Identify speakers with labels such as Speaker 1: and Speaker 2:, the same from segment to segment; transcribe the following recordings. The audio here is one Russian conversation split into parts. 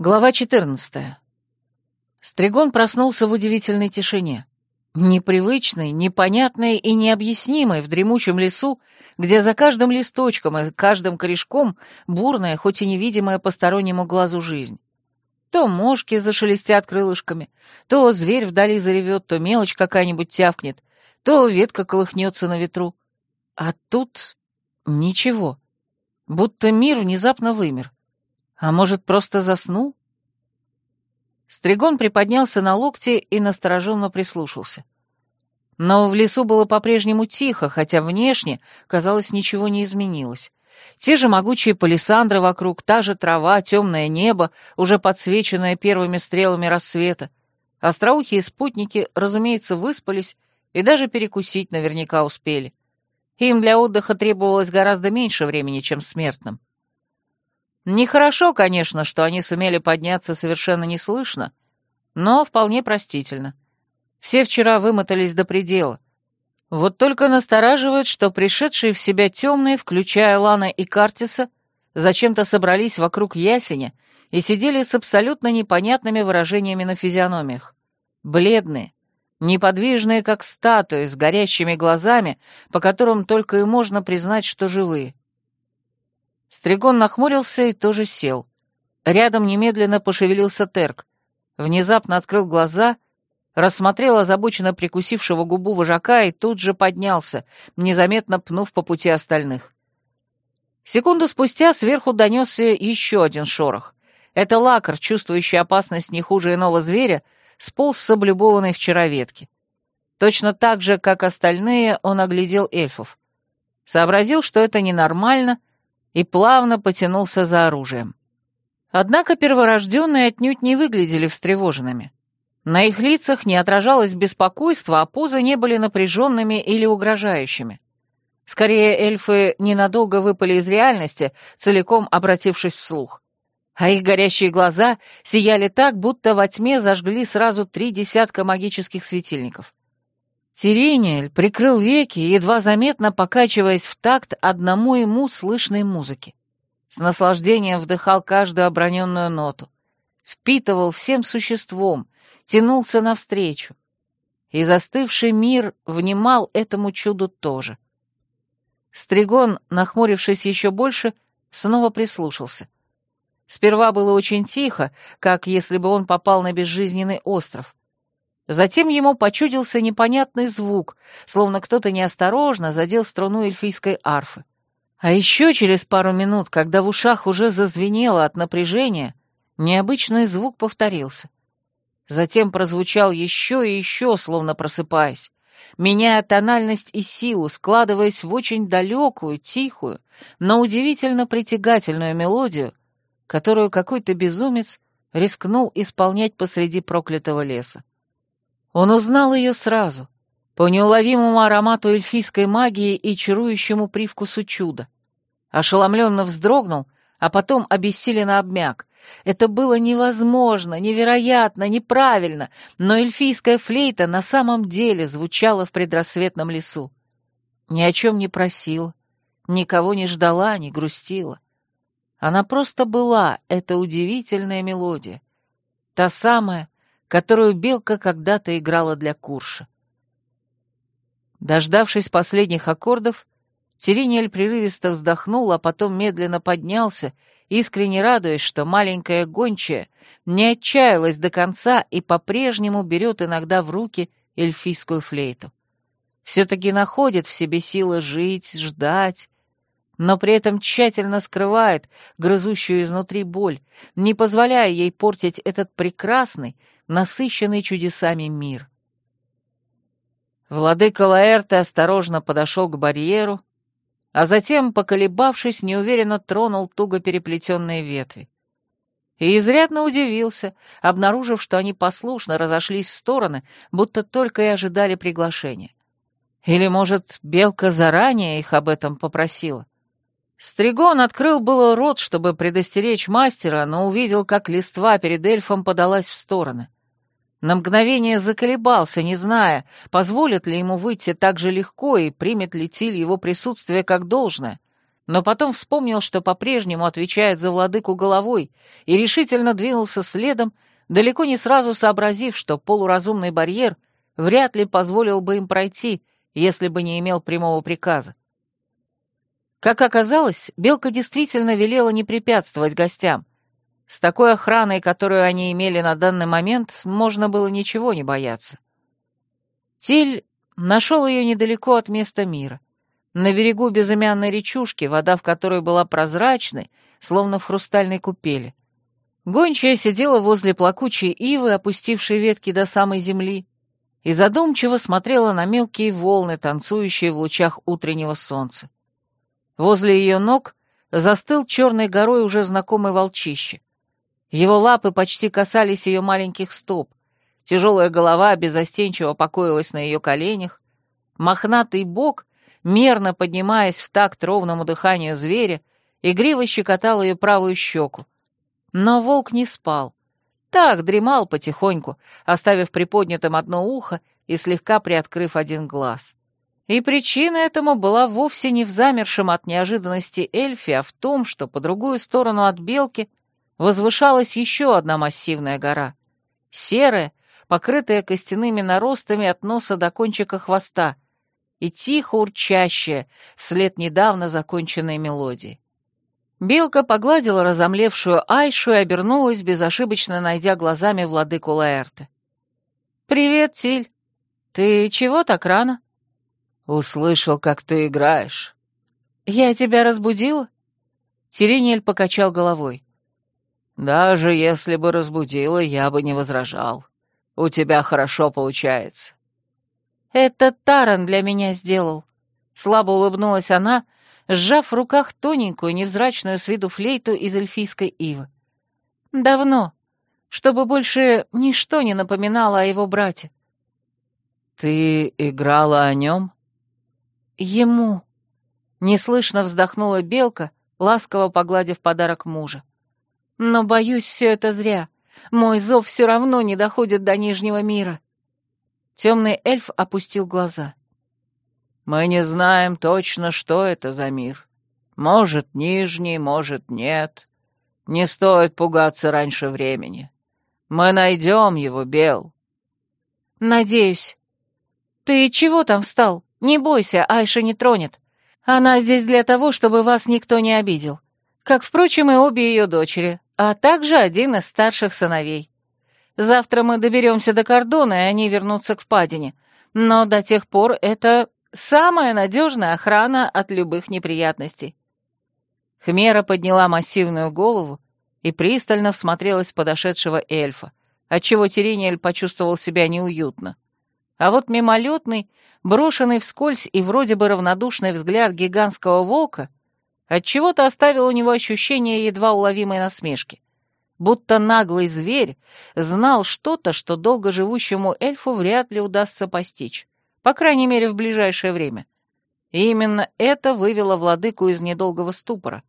Speaker 1: Глава 14. Стригон проснулся в удивительной тишине. Непривычной, непонятной и необъяснимой в дремучем лесу, где за каждым листочком и каждым корешком бурная, хоть и невидимая постороннему глазу жизнь. То мошки зашелестят крылышками, то зверь вдали заревет, то мелочь какая-нибудь тявкнет, то ветка колыхнется на ветру. А тут ничего. Будто мир внезапно вымер. А может, просто заснул? Стригон приподнялся на локте и настороженно прислушался. Но в лесу было по-прежнему тихо, хотя внешне, казалось, ничего не изменилось. Те же могучие палисандры вокруг, та же трава, темное небо, уже подсвеченное первыми стрелами рассвета. Остроухие спутники, разумеется, выспались и даже перекусить наверняка успели. Им для отдыха требовалось гораздо меньше времени, чем смертным. Нехорошо, конечно, что они сумели подняться совершенно неслышно, но вполне простительно. Все вчера вымотались до предела. Вот только настораживает, что пришедшие в себя темные, включая Лана и Картиса, зачем-то собрались вокруг ясеня и сидели с абсолютно непонятными выражениями на физиономиях. Бледные, неподвижные, как статуи, с горящими глазами, по которым только и можно признать, что живые. Стригон нахмурился и тоже сел. Рядом немедленно пошевелился Терк. Внезапно открыл глаза, рассмотрел озабоченно прикусившего губу вожака и тут же поднялся, незаметно пнув по пути остальных. Секунду спустя сверху донесся еще один шорох. Это лакар, чувствующий опасность не хуже иного зверя, сполз с облюбованной вчера ветки. Точно так же, как остальные, он оглядел эльфов. Сообразил, что это ненормально, и плавно потянулся за оружием. Однако перворожденные отнюдь не выглядели встревоженными. На их лицах не отражалось беспокойство, а позы не были напряженными или угрожающими. Скорее, эльфы ненадолго выпали из реальности, целиком обратившись вслух. А их горящие глаза сияли так, будто во тьме зажгли сразу три десятка магических светильников. Сирениэль прикрыл веки, едва заметно покачиваясь в такт одному ему слышной музыки. С наслаждением вдыхал каждую оброненную ноту. Впитывал всем существом, тянулся навстречу. И застывший мир внимал этому чуду тоже. Стригон, нахмурившись еще больше, снова прислушался. Сперва было очень тихо, как если бы он попал на безжизненный остров. Затем ему почудился непонятный звук, словно кто-то неосторожно задел струну эльфийской арфы. А еще через пару минут, когда в ушах уже зазвенело от напряжения, необычный звук повторился. Затем прозвучал еще и еще, словно просыпаясь, меняя тональность и силу, складываясь в очень далекую, тихую, но удивительно притягательную мелодию, которую какой-то безумец рискнул исполнять посреди проклятого леса. Он узнал ее сразу, по неуловимому аромату эльфийской магии и чарующему привкусу чуда. Ошеломленно вздрогнул, а потом обессиленно обмяк. Это было невозможно, невероятно, неправильно, но эльфийская флейта на самом деле звучала в предрассветном лесу. Ни о чем не просила, никого не ждала, не грустила. Она просто была, эта удивительная мелодия. Та самая, которую Белка когда-то играла для Курша. Дождавшись последних аккордов, Терениэль прерывисто вздохнул, а потом медленно поднялся, искренне радуясь, что маленькая гончая не отчаялась до конца и по-прежнему берет иногда в руки эльфийскую флейту. Все-таки находит в себе силы жить, ждать, но при этом тщательно скрывает грызущую изнутри боль, не позволяя ей портить этот прекрасный, насыщенный чудесами мир. Владыка Лаэрте осторожно подошел к барьеру, а затем, поколебавшись, неуверенно тронул туго переплетенные ветви. И изрядно удивился, обнаружив, что они послушно разошлись в стороны, будто только и ожидали приглашения. Или, может, Белка заранее их об этом попросила? Стригон открыл было рот, чтобы предостеречь мастера, но увидел, как листва перед эльфом подалась в стороны. На мгновение заколебался, не зная, позволит ли ему выйти так же легко и примет ли Тиль его присутствие как должное, но потом вспомнил, что по-прежнему отвечает за владыку головой, и решительно двинулся следом, далеко не сразу сообразив, что полуразумный барьер вряд ли позволил бы им пройти, если бы не имел прямого приказа. Как оказалось, Белка действительно велела не препятствовать гостям. С такой охраной, которую они имели на данный момент, можно было ничего не бояться. Тиль нашел ее недалеко от места мира. На берегу безымянной речушки, вода в которой была прозрачной, словно в хрустальной купели. Гончая сидела возле плакучей ивы, опустившей ветки до самой земли, и задумчиво смотрела на мелкие волны, танцующие в лучах утреннего солнца. Возле ее ног застыл черной горой уже знакомый волчище. Его лапы почти касались ее маленьких стоп, тяжелая голова безостенчиво покоилась на ее коленях, мохнатый бок, мерно поднимаясь в такт ровному дыханию зверя, игриво щекотал ее правую щеку. Но волк не спал. Так, дремал потихоньку, оставив приподнятым одно ухо и слегка приоткрыв один глаз. И причина этому была вовсе не в замершем от неожиданности эльфе, а в том, что по другую сторону от белки возвышалась еще одна массивная гора. Серая, покрытая костяными наростами от носа до кончика хвоста, и тихо урчащая вслед недавно законченной мелодии. Белка погладила разомлевшую Айшу и обернулась, безошибочно найдя глазами владыку Лаэрте. «Привет, Тиль. Ты чего так рано?» «Услышал, как ты играешь». «Я тебя разбудила?» Тиринель покачал головой. «Даже если бы разбудила, я бы не возражал. У тебя хорошо получается». «Это Таран для меня сделал», — слабо улыбнулась она, сжав в руках тоненькую, невзрачную с виду флейту из эльфийской ивы. «Давно, чтобы больше ничто не напоминало о его брате». «Ты играла о нем?» «Ему!» — неслышно вздохнула Белка, ласково погладив подарок мужа. «Но, боюсь, все это зря. Мой зов все равно не доходит до Нижнего мира». Темный эльф опустил глаза. «Мы не знаем точно, что это за мир. Может, Нижний, может, нет. Не стоит пугаться раньше времени. Мы найдем его, Бел». «Надеюсь. Ты чего там встал?» Не бойся, Айша не тронет. Она здесь для того, чтобы вас никто не обидел. Как, впрочем, и обе ее дочери, а также один из старших сыновей. Завтра мы доберемся до кордона, и они вернутся к впадине. Но до тех пор это самая надежная охрана от любых неприятностей. Хмера подняла массивную голову и пристально всмотрелась в подошедшего эльфа, отчего Терениэль почувствовал себя неуютно. А вот мимолетный, брошенный вскользь и вроде бы равнодушный взгляд гигантского волка отчего-то оставил у него ощущение едва уловимой насмешки. Будто наглый зверь знал что-то, что долгоживущему эльфу вряд ли удастся постичь, по крайней мере, в ближайшее время. И именно это вывело владыку из недолгого ступора.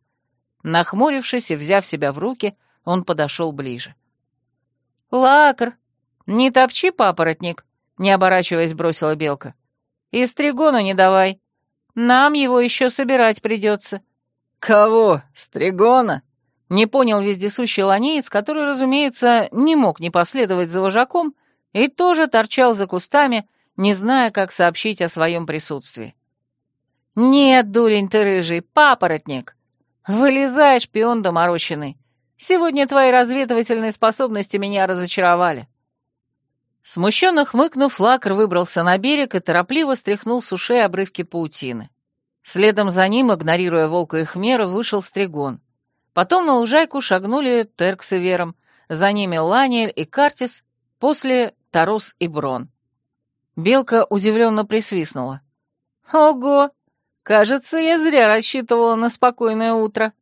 Speaker 1: Нахмурившись и взяв себя в руки, он подошел ближе. «Лакр, не топчи, папоротник!» — не оборачиваясь, бросила белка. И Стригону не давай. Нам его еще собирать придется». «Кого? Стригона?» Не понял вездесущий ланеец, который, разумеется, не мог не последовать за вожаком и тоже торчал за кустами, не зная, как сообщить о своем присутствии. «Нет, дурень ты рыжий, папоротник! Вылезай, шпион доморощенный! Сегодня твои разведывательные способности меня разочаровали!» Смущенно хмыкнув, Лакр выбрался на берег и торопливо стряхнул с ушей обрывки паутины. Следом за ним, игнорируя волка и хмера, вышел Стригон. Потом на лужайку шагнули Терк с Ивером, за ними Ланиэль и Картис, после Тарос и Брон. Белка удивленно присвистнула. «Ого! Кажется, я зря рассчитывала на спокойное утро».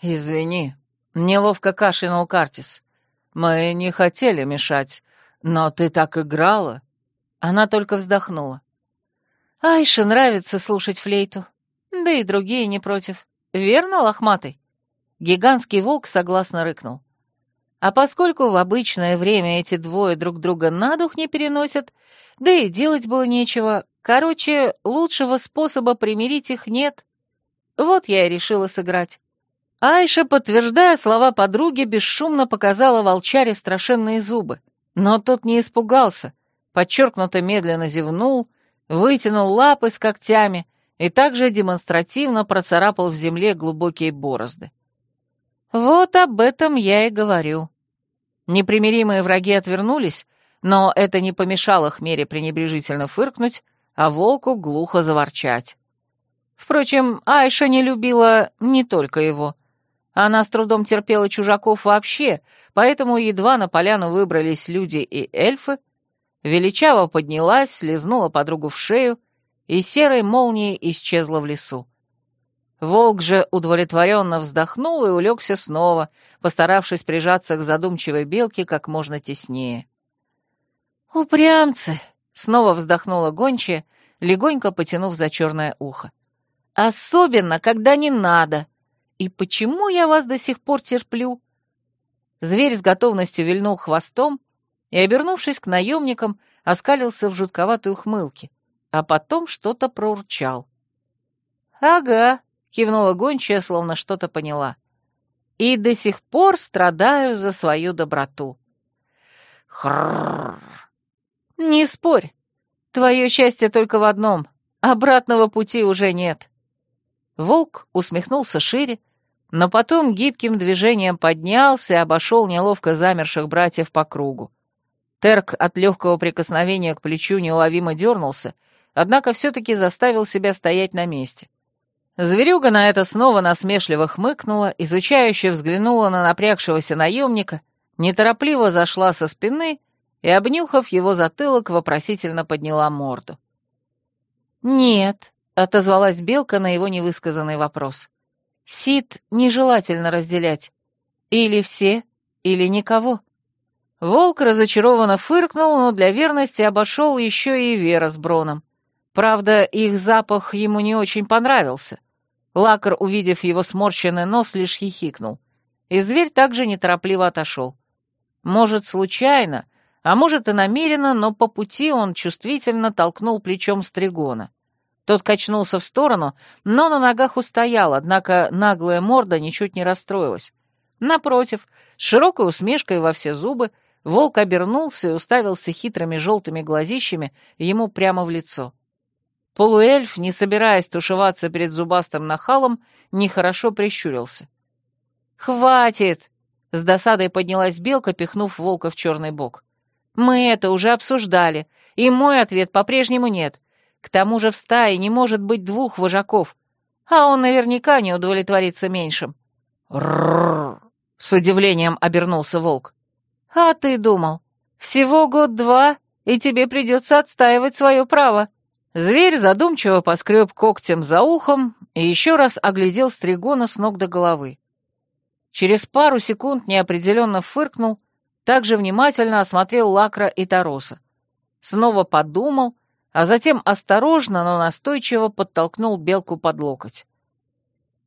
Speaker 1: «Извини», — неловко кашлянул Картис. «Мы не хотели мешать. «Но ты так играла!» Она только вздохнула. «Айше нравится слушать флейту. Да и другие не против. Верно, лохматый?» Гигантский волк согласно рыкнул. А поскольку в обычное время эти двое друг друга на дух не переносят, да и делать было нечего, короче, лучшего способа примирить их нет. Вот я и решила сыграть. Айша, подтверждая слова подруги, бесшумно показала волчаре страшенные зубы. Но тот не испугался, подчеркнуто медленно зевнул, вытянул лапы с когтями и также демонстративно процарапал в земле глубокие борозды. Вот об этом я и говорю. Непримиримые враги отвернулись, но это не помешало Хмере пренебрежительно фыркнуть, а волку глухо заворчать. Впрочем, Айша не любила не только его. Она с трудом терпела чужаков вообще, поэтому едва на поляну выбрались люди и эльфы, величаво поднялась, слезнула подругу в шею и серой молнией исчезла в лесу. Волк же удовлетворенно вздохнул и улегся снова, постаравшись прижаться к задумчивой белке как можно теснее. «Упрямцы!» — снова вздохнула гончая, легонько потянув за черное ухо. «Особенно, когда не надо. И почему я вас до сих пор терплю?» Зверь с готовностью вильнул хвостом и, обернувшись к наемникам, оскалился в жутковатой ухмылке, а потом что-то проурчал. «Ага», — кивнула гончая, словно что-то поняла. «И до сих пор страдаю за свою доброту». «Хрррр!» «Не спорь. Твое счастье только в одном. Обратного пути уже нет». Волк усмехнулся шире, но потом гибким движением поднялся и обошел неловко замерших братьев по кругу. Терк от легкого прикосновения к плечу неуловимо дернулся, однако все-таки заставил себя стоять на месте. Зверюга на это снова насмешливо хмыкнула, изучающе взглянула на напрягшегося наемника, неторопливо зашла со спины и, обнюхав его затылок, вопросительно подняла морду. «Нет», — отозвалась Белка на его невысказанный вопрос. «Сид нежелательно разделять. Или все, или никого». Волк разочарованно фыркнул, но для верности обошел еще и Вера с Броном. Правда, их запах ему не очень понравился. Лакар, увидев его сморщенный нос, лишь хихикнул. И зверь также неторопливо отошел. Может, случайно, а может и намеренно, но по пути он чувствительно толкнул плечом Стригона. Тот качнулся в сторону, но на ногах устоял, однако наглая морда ничуть не расстроилась. Напротив, с широкой усмешкой во все зубы, Волк обернулся и уставился хитрыми желтыми глазищами ему прямо в лицо. Полуэльф, не собираясь тушеваться перед зубастым нахалом, нехорошо прищурился. «Хватит!» — с досадой поднялась белка, пихнув волка в черный бок. «Мы это уже обсуждали, и мой ответ по-прежнему нет. К тому же в стае не может быть двух вожаков, а он наверняка не удовлетворится меньшим». «Ррррр!» — с удивлением обернулся волк. «А ты думал, всего год-два, и тебе придется отстаивать свое право». Зверь задумчиво поскреб когтем за ухом и еще раз оглядел Стригона с ног до головы. Через пару секунд неопределенно фыркнул, также внимательно осмотрел Лакра и Тароса. Снова подумал, а затем осторожно, но настойчиво подтолкнул белку под локоть.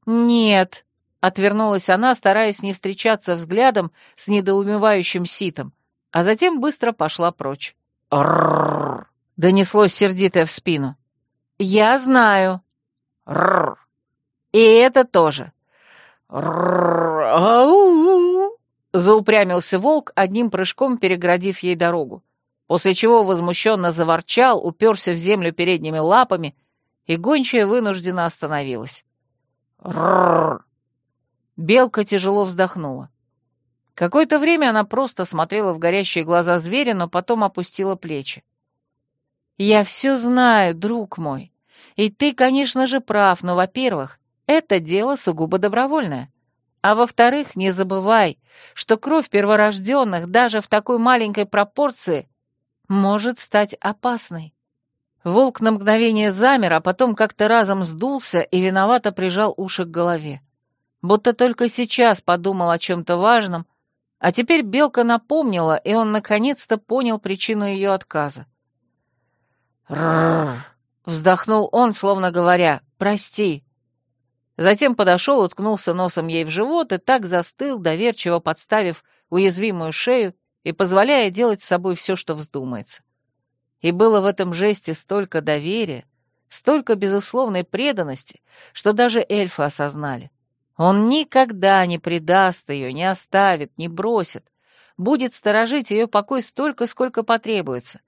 Speaker 1: «Нет», Отвернулась она, стараясь не встречаться взглядом с недоумевающим ситом, а затем быстро пошла прочь. «Ррррр!» — донеслось сердитое в спину. «Я знаю». «Рррр!» «И это тоже». «Ррррр! заупрямился волк, одним прыжком переградив ей дорогу, после чего возмущенно заворчал, уперся в землю передними лапами, и гончая вынуждена остановилась. «Рррр!» Белка тяжело вздохнула. Какое-то время она просто смотрела в горящие глаза зверя, но потом опустила плечи. «Я все знаю, друг мой. И ты, конечно же, прав, но, во-первых, это дело сугубо добровольное. А во-вторых, не забывай, что кровь перворожденных даже в такой маленькой пропорции может стать опасной». Волк на мгновение замер, а потом как-то разом сдулся и виновато прижал уши к голове будто только сейчас подумал о чем-то важном, а теперь Белка напомнила, и он наконец-то понял причину ее отказа. Вздохнул он, словно говоря «прости». Затем подошел, уткнулся носом ей в живот и так застыл, доверчиво подставив уязвимую шею и позволяя делать с собой все, что вздумается. И было в этом жесте столько доверия, столько безусловной преданности, что даже эльфы осознали. Он никогда не предаст ее, не оставит, не бросит, будет сторожить ее покой столько, сколько потребуется,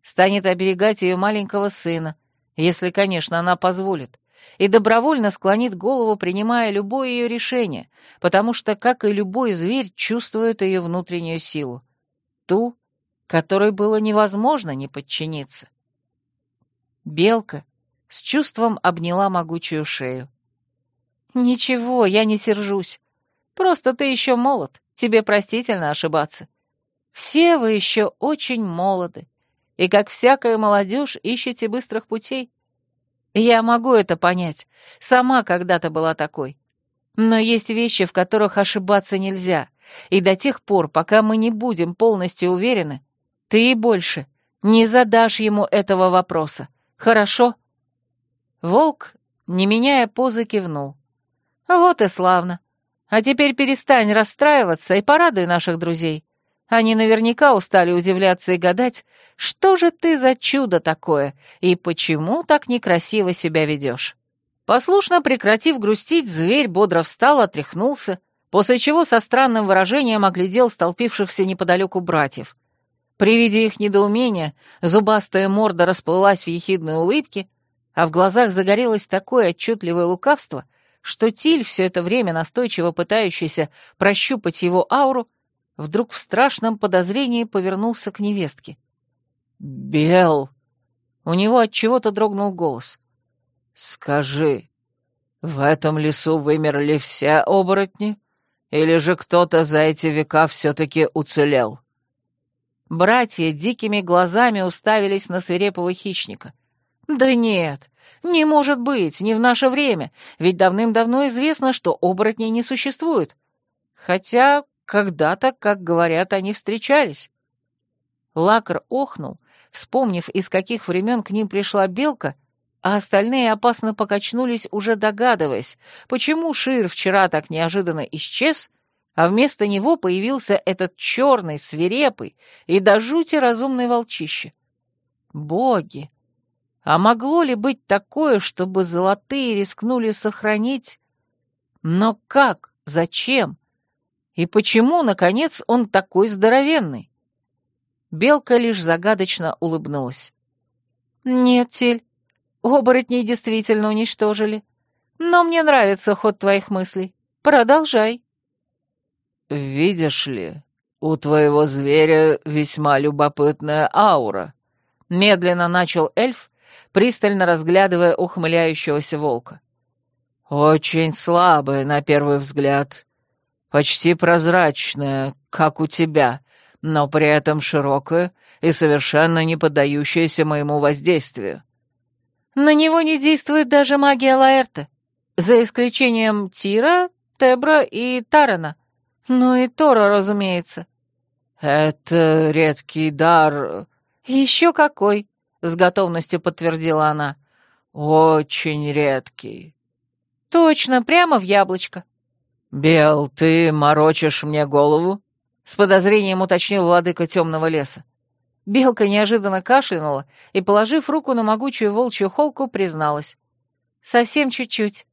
Speaker 1: станет оберегать ее маленького сына, если, конечно, она позволит, и добровольно склонит голову, принимая любое ее решение, потому что, как и любой зверь, чувствует ее внутреннюю силу. Ту, которой было невозможно не подчиниться. Белка с чувством обняла могучую шею. «Ничего, я не сержусь. Просто ты еще молод, тебе простительно ошибаться. Все вы еще очень молоды, и, как всякая молодежь, ищете быстрых путей. Я могу это понять, сама когда-то была такой. Но есть вещи, в которых ошибаться нельзя, и до тех пор, пока мы не будем полностью уверены, ты больше не задашь ему этого вопроса. Хорошо?» Волк, не меняя позы, кивнул. «Вот и славно. А теперь перестань расстраиваться и порадуй наших друзей. Они наверняка устали удивляться и гадать, что же ты за чудо такое и почему так некрасиво себя ведешь». Послушно прекратив грустить, зверь бодро встал, отряхнулся, после чего со странным выражением оглядел столпившихся неподалеку братьев. При виде их недоумения зубастая морда расплылась в ехидной улыбке, а в глазах загорелось такое отчетливое лукавство, что Тиль, все это время настойчиво пытающийся прощупать его ауру, вдруг в страшном подозрении повернулся к невестке. «Бел!» У него от чего-то дрогнул голос. «Скажи, в этом лесу вымерли все оборотни? Или же кто-то за эти века все-таки уцелел?» Братья дикими глазами уставились на свирепого хищника — «Да нет, не может быть, не в наше время, ведь давным-давно известно, что оборотней не существует. Хотя когда-то, как говорят, они встречались». Лакар охнул, вспомнив, из каких времен к ним пришла белка, а остальные опасно покачнулись, уже догадываясь, почему Шир вчера так неожиданно исчез, а вместо него появился этот черный, свирепый и до жути разумный волчище. Боги! А могло ли быть такое, чтобы золотые рискнули сохранить? Но как? Зачем? И почему, наконец, он такой здоровенный? Белка лишь загадочно улыбнулась. «Нет, Тель, оборотней действительно уничтожили. Но мне нравится ход твоих мыслей. Продолжай». «Видишь ли, у твоего зверя весьма любопытная аура», — медленно начал эльф, пристально разглядывая ухмыляющегося волка. «Очень слабая на первый взгляд, почти прозрачная, как у тебя, но при этом широкая и совершенно не поддающаяся моему воздействию». «На него не действует даже магия Лаэрта, за исключением Тира, Тебра и Тарана. Ну и Тора, разумеется». «Это редкий дар...» «Еще какой!» С готовностью подтвердила она. «Очень редкий». «Точно, прямо в яблочко». «Бел, ты морочишь мне голову?» — с подозрением уточнил владыка темного леса. Белка неожиданно кашлянула и, положив руку на могучую волчью холку, призналась. «Совсем чуть-чуть.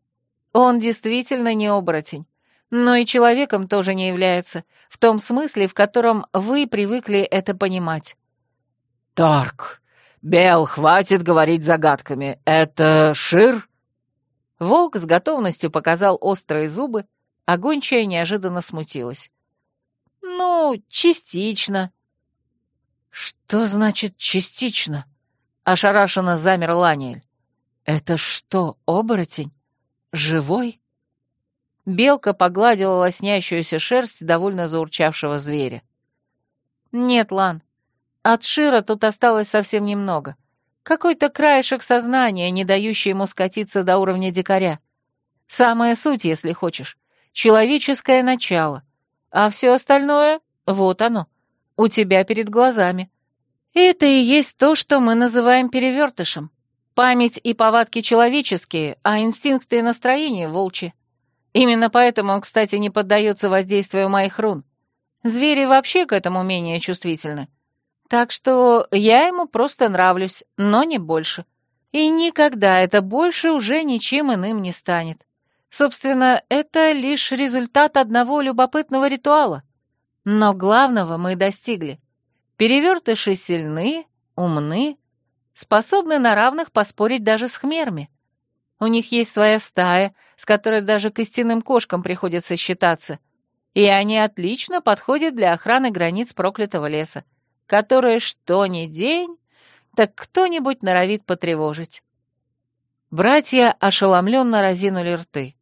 Speaker 1: Он действительно не оборотень, но и человеком тоже не является, в том смысле, в котором вы привыкли это понимать». «Тарк!» «Бел, хватит говорить загадками. Это Шир?» Волк с готовностью показал острые зубы, а гончая неожиданно смутилась. «Ну, частично». «Что значит «частично»?» — ошарашенно замер Ланиэль. «Это что, оборотень? Живой?» Белка погладила лоснящуюся шерсть довольно заурчавшего зверя. «Нет, Лан, от Шира тут осталось совсем немного. Какой-то краешек сознания, не дающий ему скатиться до уровня дикаря. Самая суть, если хочешь. Человеческое начало. А все остальное — вот оно. У тебя перед глазами. Это и есть то, что мы называем перевертышем. Память и повадки человеческие, а инстинкты и настроения — волчьи. Именно поэтому кстати, не поддается воздействию моих рун. Звери вообще к этому менее чувствительны. Так что я ему просто нравлюсь, но не больше. И никогда это больше уже ничем иным не станет. Собственно, это лишь результат одного любопытного ритуала. Но главного мы достигли. Перевертыши сильны, умны, способны на равных поспорить даже с хмерами. У них есть своя стая, с которой даже костяным кошкам приходится считаться, и они отлично подходят для охраны границ проклятого леса, которые что ни день, так кто-нибудь норовит потревожить. Братья ошеломленно разинули рты.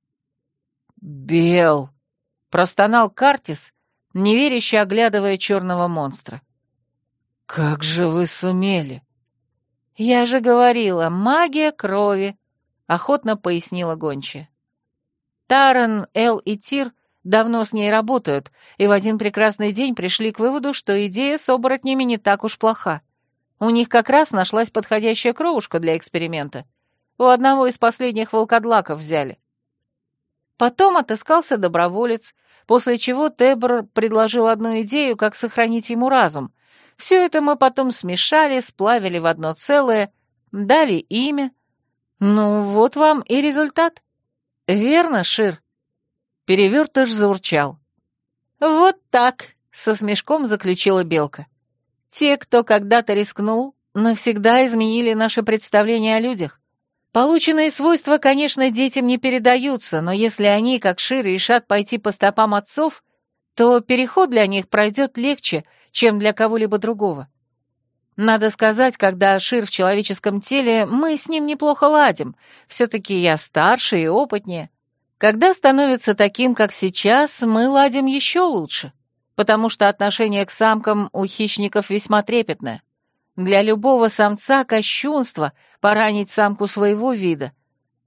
Speaker 1: «Бел!» — простонал Картис, неверяще оглядывая черного монстра. «Как же вы сумели?» «Я же говорила, магия крови», — охотно пояснила гончая. Таран, Эл и Тир давно с ней работают, и в один прекрасный день пришли к выводу, что идея с оборотнями не так уж плоха. У них как раз нашлась подходящая кровушка для эксперимента. У одного из последних волкодлаков взяли. Потом отыскался доброволец, после чего Тебр предложил одну идею, как сохранить ему разум, все это мы потом смешали, сплавили в одно целое, дали имя. Ну, вот вам и результат. Верно, Шир?» Перевертыш заурчал. «Вот так», — со смешком заключила Белка. «Те, кто когда-то рискнул, навсегда изменили наше представление о людях. Полученные свойства, конечно, детям не передаются, но если они, как Шир, решат пойти по стопам отцов, то переход для них пройдет легче — чем для кого-либо другого. Надо сказать, когда Шир в человеческом теле, мы с ним неплохо ладим. Все-таки я старше и опытнее. Когда становится таким, как сейчас, мы ладим еще лучше, потому что отношение к самкам у хищников весьма трепетное. Для любого самца кощунство поранить самку своего вида.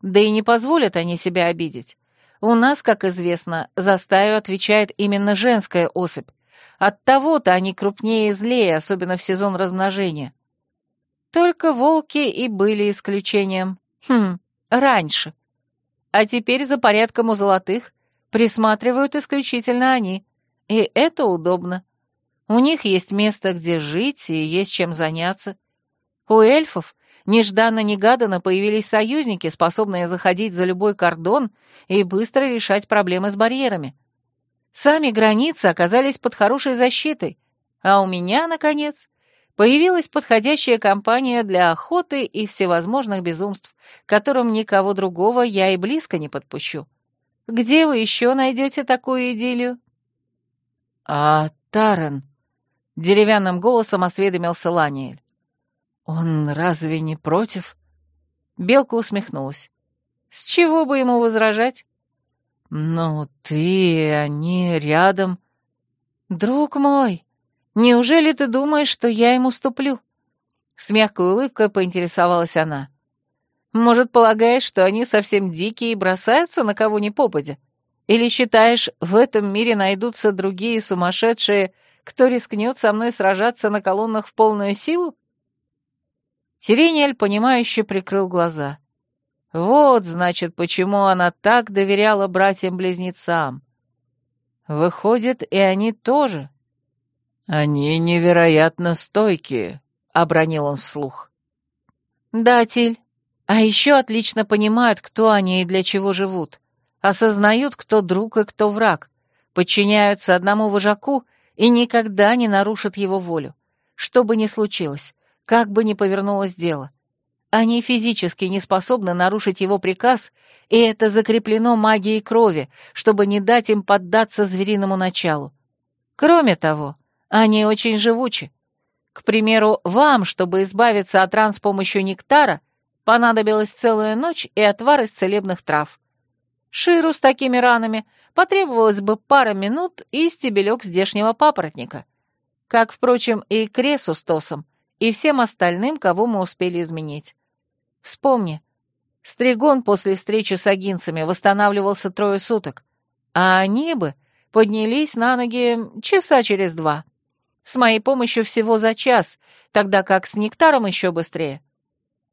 Speaker 1: Да и не позволят они себя обидеть. У нас, как известно, за стаю отвечает именно женская особь, Оттого-то они крупнее и злее, особенно в сезон размножения. Только волки и были исключением. Хм, раньше. А теперь за порядком у золотых присматривают исключительно они. И это удобно. У них есть место, где жить, и есть чем заняться. У эльфов нежданно-негаданно появились союзники, способные заходить за любой кордон и быстро решать проблемы с барьерами. Сами границы оказались под хорошей защитой, а у меня, наконец, появилась подходящая компания для охоты и всевозможных безумств, которым никого другого я и близко не подпущу. Где вы еще найдете такую идиллию? А Таран, деревянным голосом осведомился Ланиэль. Он разве не против? Белка усмехнулась. С чего бы ему возражать? «Ну, ты, они рядом...» «Друг мой, неужели ты думаешь, что я ему ступлю?» С мягкой улыбкой поинтересовалась она. «Может, полагаешь, что они совсем дикие и бросаются на кого ни попадя? Или считаешь, в этом мире найдутся другие сумасшедшие, кто рискнет со мной сражаться на колоннах в полную силу?» Сирениэль, понимающе прикрыл глаза. Вот, значит, почему она так доверяла братьям-близнецам. Выходит, и они тоже. Они невероятно стойкие, — обронил он вслух. Да, Тиль, а еще отлично понимают, кто они и для чего живут. Осознают, кто друг и кто враг, подчиняются одному вожаку и никогда не нарушат его волю. Что бы ни случилось, как бы ни повернулось дело — они физически не способны нарушить его приказ, и это закреплено магией крови, чтобы не дать им поддаться звериному началу. Кроме того, они очень живучи. К примеру, вам, чтобы избавиться от ран с помощью нектара, понадобилась целая ночь и отвар из целебных трав. Ширу с такими ранами потребовалось бы пара минут и стебелек здешнего папоротника. Как, впрочем, и Кресу с Тосом, и всем остальным, кого мы успели изменить. Вспомни, Стригон после встречи с агинцами восстанавливался трое суток, а они бы поднялись на ноги часа через два. С моей помощью всего за час, тогда как с Нектаром еще быстрее.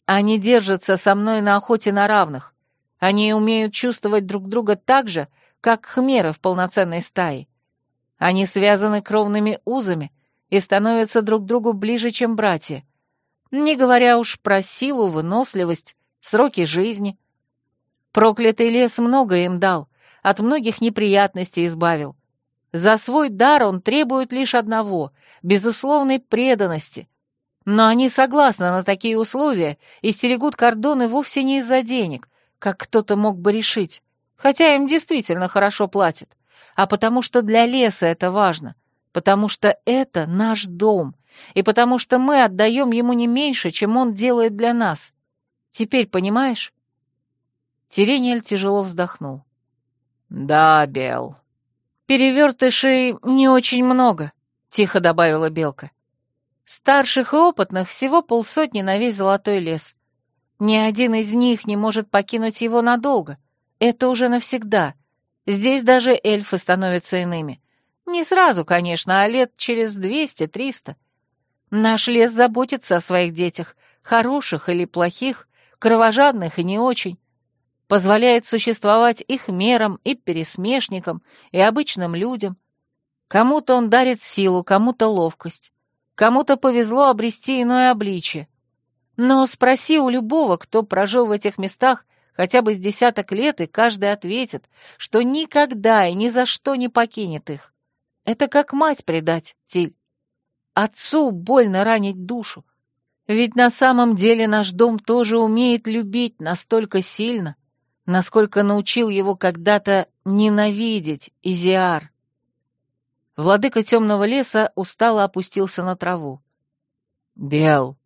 Speaker 1: Они держатся со мной на охоте на равных. Они умеют чувствовать друг друга так же, как хмеры в полноценной стае. Они связаны кровными узами и становятся друг другу ближе, чем братья. Не говоря уж про силу, выносливость, сроки жизни. Проклятый лес многое им дал, от многих неприятностей избавил. За свой дар он требует лишь одного — безусловной преданности. Но они согласны на такие условия и стерегут кордоны вовсе не из-за денег, как кто-то мог бы решить, хотя им действительно хорошо платят, а потому что для леса это важно, потому что это наш дом, и потому что мы отдаем ему не меньше, чем он делает для нас. Теперь понимаешь?» Терениэль тяжело вздохнул. «Да, Бел». «Перевертышей не очень много», — тихо добавила Белка. «Старших и опытных всего полсотни на весь золотой лес. Ни один из них не может покинуть его надолго. Это уже навсегда. Здесь даже эльфы становятся иными. Не сразу, конечно, а лет через двести-триста. Наш лес заботится о своих детях, хороших или плохих, кровожадных и не очень. Позволяет существовать их мерам и пересмешникам, и обычным людям. Кому-то он дарит силу, кому-то ловкость. Кому-то повезло обрести иное обличие. Но спроси у любого, кто прожил в этих местах хотя бы с десяток лет, и каждый ответит, что никогда и ни за что не покинет их. Это как мать предать, Тиль. Отцу больно ранить душу. Ведь на самом деле наш дом тоже умеет любить настолько сильно, насколько научил его когда-то ненавидеть Изиар. Владыка темного леса устало опустился на траву. «Бел,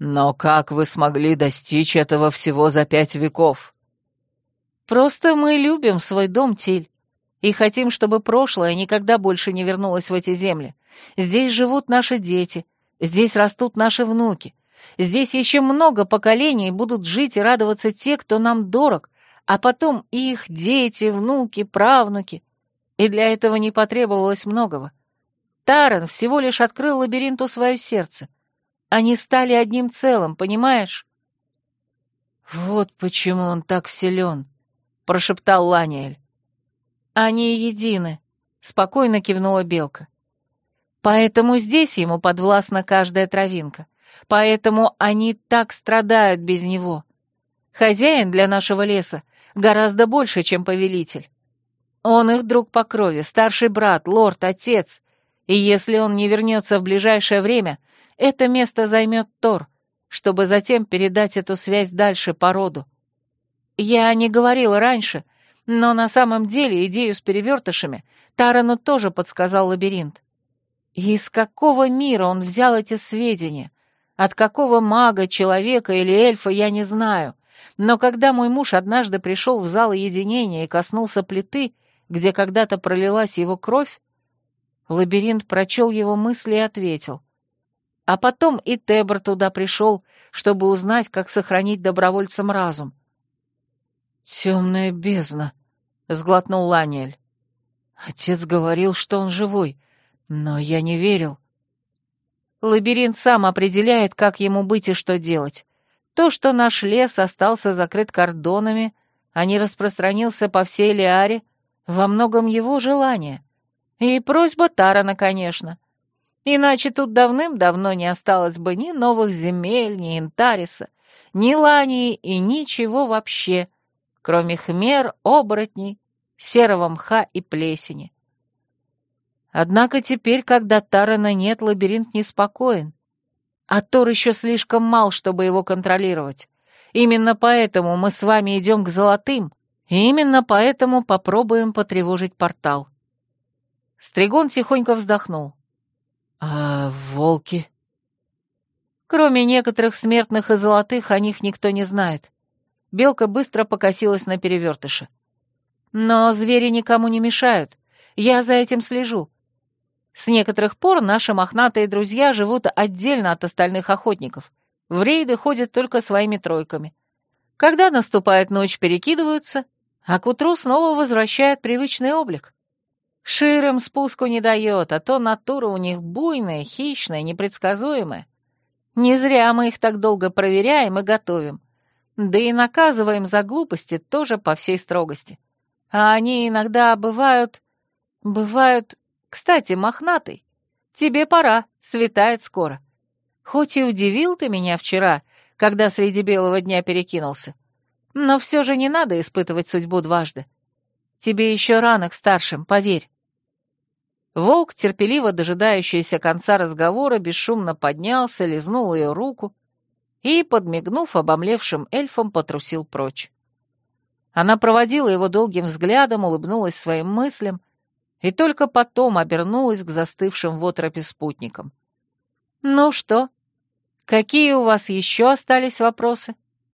Speaker 1: но как вы смогли достичь этого всего за пять веков? Просто мы любим свой дом, Тиль, и хотим, чтобы прошлое никогда больше не вернулось в эти земли. Здесь живут наши дети, здесь растут наши внуки. Здесь еще много поколений будут жить и радоваться те, кто нам дорог, а потом их дети, внуки, правнуки. И для этого не потребовалось многого. Таран всего лишь открыл лабиринту свое сердце — они стали одним целым, понимаешь?» «Вот почему он так силен», — прошептал Ланиэль. «Они едины», — спокойно кивнула Белка. «Поэтому здесь ему подвластна каждая травинка. Поэтому они так страдают без него. Хозяин для нашего леса гораздо больше, чем повелитель. Он их друг по крови, старший брат, лорд, отец. И если он не вернется в ближайшее время, это место займет Тор, чтобы затем передать эту связь дальше по роду. Я не говорила раньше, но на самом деле идею с перевертышами Тарану тоже подсказал лабиринт. из какого мира он взял эти сведения? От какого мага, человека или эльфа, я не знаю. Но когда мой муж однажды пришел в зал единения и коснулся плиты, где когда-то пролилась его кровь, лабиринт прочел его мысли и ответил. А потом и Тебр туда пришел, чтобы узнать, как сохранить добровольцам разум. «Темная бездна», — сглотнул Ланиэль. «Отец говорил, что он живой, но я не верил». Лабиринт сам определяет, как ему быть и что делать. То, что наш лес остался закрыт кордонами, а не распространился по всей Лиаре, во многом его желание. И просьба Тарана, конечно. Иначе тут давным-давно не осталось бы ни новых земель, ни Интариса, ни Лании и ничего вообще, кроме хмер, оборотней, серого мха и плесени. Однако теперь, когда Тарана нет, лабиринт неспокоен. А Тор еще слишком мал, чтобы его контролировать. Именно поэтому мы с вами идем к золотым, и именно поэтому попробуем потревожить портал. Стригон тихонько вздохнул. «А волки?» Кроме некоторых смертных и золотых, о них никто не знает. Белка быстро покосилась на перевертыше. Но звери никому не мешают. Я за этим слежу. С некоторых пор наши мохнатые друзья живут отдельно от остальных охотников. В рейды ходят только своими тройками. Когда наступает ночь, перекидываются, а к утру снова возвращают привычный облик. Ширым спуску не дает, а то натура у них буйная, хищная, непредсказуемая. Не зря мы их так долго проверяем и готовим. Да и наказываем за глупости тоже по всей строгости. А они иногда бывают... бывают... Кстати, мохнатый, тебе пора, светает скоро. Хоть и удивил ты меня вчера, когда среди белого дня перекинулся, но все же не надо испытывать судьбу дважды. Тебе еще рано к старшим, поверь. Волк, терпеливо дожидающийся конца разговора, бесшумно поднялся, лизнул ее руку и, подмигнув обомлевшим эльфом, потрусил прочь. Она проводила его долгим взглядом, улыбнулась своим мыслям и только потом обернулась к застывшим в отропе спутникам. «Ну что, какие у вас еще остались вопросы?»